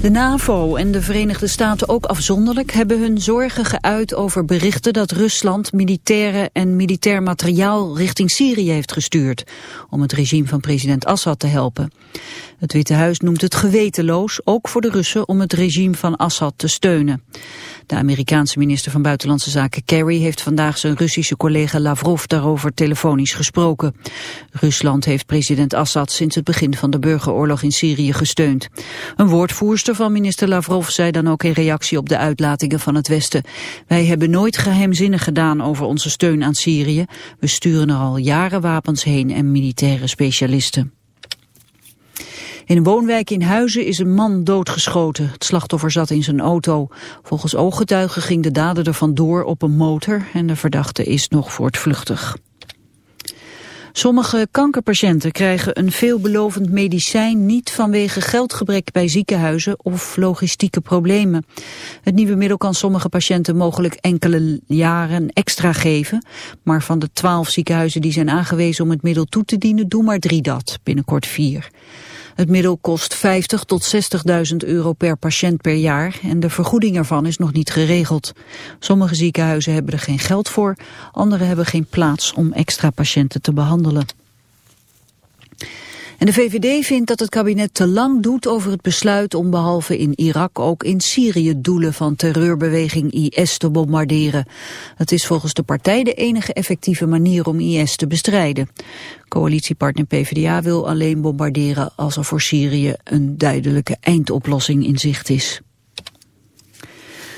De NAVO en de Verenigde Staten ook afzonderlijk hebben hun zorgen geuit over berichten dat Rusland militaire en militair materiaal richting Syrië heeft gestuurd om het regime van president Assad te helpen. Het Witte Huis noemt het gewetenloos, ook voor de Russen, om het regime van Assad te steunen. De Amerikaanse minister van Buitenlandse Zaken Kerry heeft vandaag zijn Russische collega Lavrov daarover telefonisch gesproken. Rusland heeft president Assad sinds het begin van de burgeroorlog in Syrië gesteund. Een woordvoerster van minister Lavrov zei dan ook in reactie op de uitlatingen van het Westen. Wij hebben nooit geheimzinnig gedaan over onze steun aan Syrië. We sturen er al jaren wapens heen en militaire specialisten. In een woonwijk in Huizen is een man doodgeschoten. Het slachtoffer zat in zijn auto. Volgens ooggetuigen ging de dader er vandoor op een motor en de verdachte is nog voortvluchtig. Sommige kankerpatiënten krijgen een veelbelovend medicijn niet vanwege geldgebrek bij ziekenhuizen of logistieke problemen. Het nieuwe middel kan sommige patiënten mogelijk enkele jaren extra geven, maar van de twaalf ziekenhuizen die zijn aangewezen om het middel toe te dienen, doen maar drie dat, binnenkort vier. Het middel kost 50 tot 60.000 euro per patiënt per jaar en de vergoeding ervan is nog niet geregeld. Sommige ziekenhuizen hebben er geen geld voor, andere hebben geen plaats om extra patiënten te behandelen. En de VVD vindt dat het kabinet te lang doet over het besluit om behalve in Irak ook in Syrië doelen van terreurbeweging IS te bombarderen. Het is volgens de partij de enige effectieve manier om IS te bestrijden. Coalitiepartner PvdA wil alleen bombarderen als er voor Syrië een duidelijke eindoplossing in zicht is.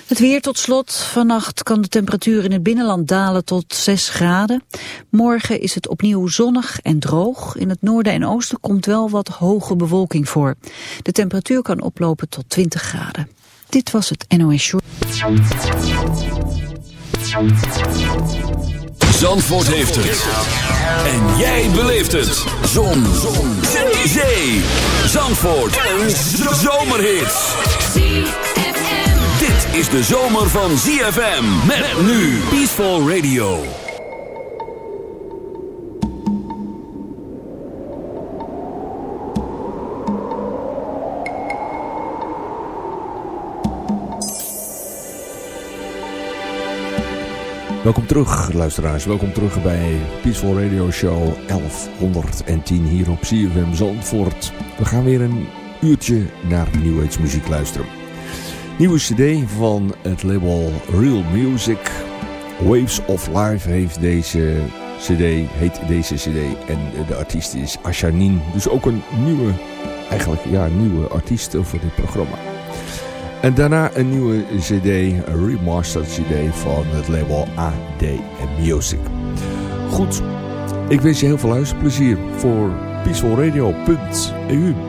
Het weer tot slot. Vannacht kan de temperatuur in het binnenland dalen tot 6 graden. Morgen is het opnieuw zonnig en droog. In het noorden en oosten komt wel wat hoge bewolking voor. De temperatuur kan oplopen tot 20 graden. Dit was het NOS Show. Zandvoort heeft het. En jij beleeft het. Zon. Zon. Zee. Zandvoort. Een zomerhit is de zomer van ZFM. Met nu Peaceful Radio. Welkom terug, luisteraars. Welkom terug bij Peaceful Radio Show 1110 hier op CFM Zandvoort. We gaan weer een uurtje naar Age muziek luisteren. Nieuwe cd van het label Real Music. Waves of Life heeft deze cd, heet deze cd. En de artiest is Ashanin. Dus ook een nieuwe, eigenlijk ja, nieuwe artiest voor dit programma. En daarna een nieuwe cd, een remastered cd van het label AD Music. Goed, ik wens je heel veel luisterplezier voor peacefulradio.eu.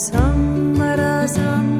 Sam razam.